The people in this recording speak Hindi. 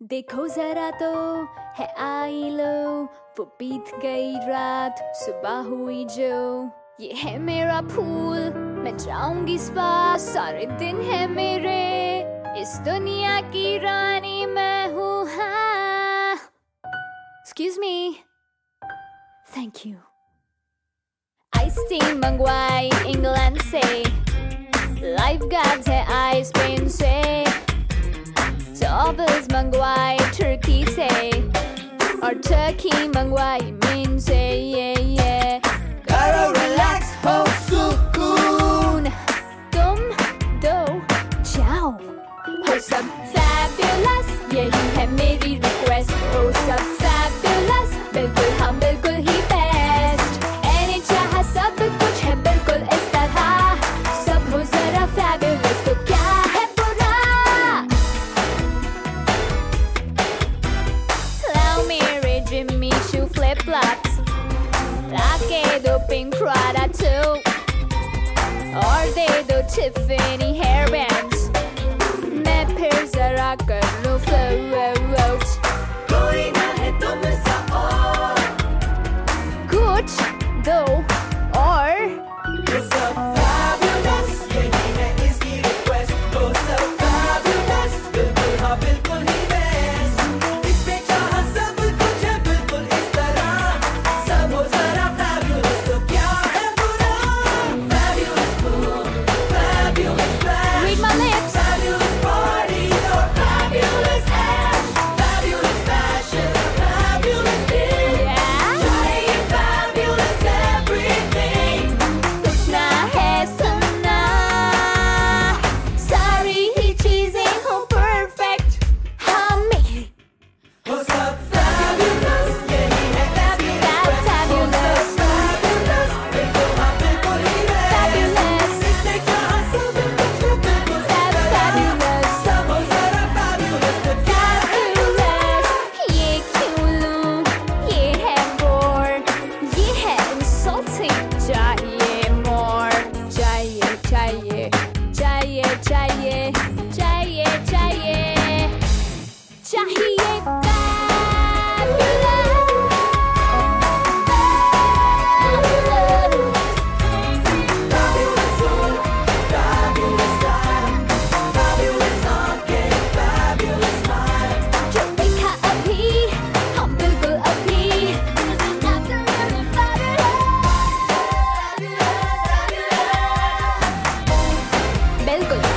देखो जरा तो है आई लो वो बीत गई रात, सुबह हुई जो। ये है मेरा फूल, मैं जाऊँगी स्पा, सारे दिन है मेरे। इस दुनिया की रानी मैं हूँ excuse me thank you ice tea मंगवाई इंग्लैंड से। लाइफ गार्ड है ice pen So others mangwai turkey say. Or turkey mangwai mean say yeah yeah. Gotta relax ho sukun Dum do ciao Ho some fabulous Yeah you have made flat Like do Pink Prada too. Or they do Tiffany teacher Welcome.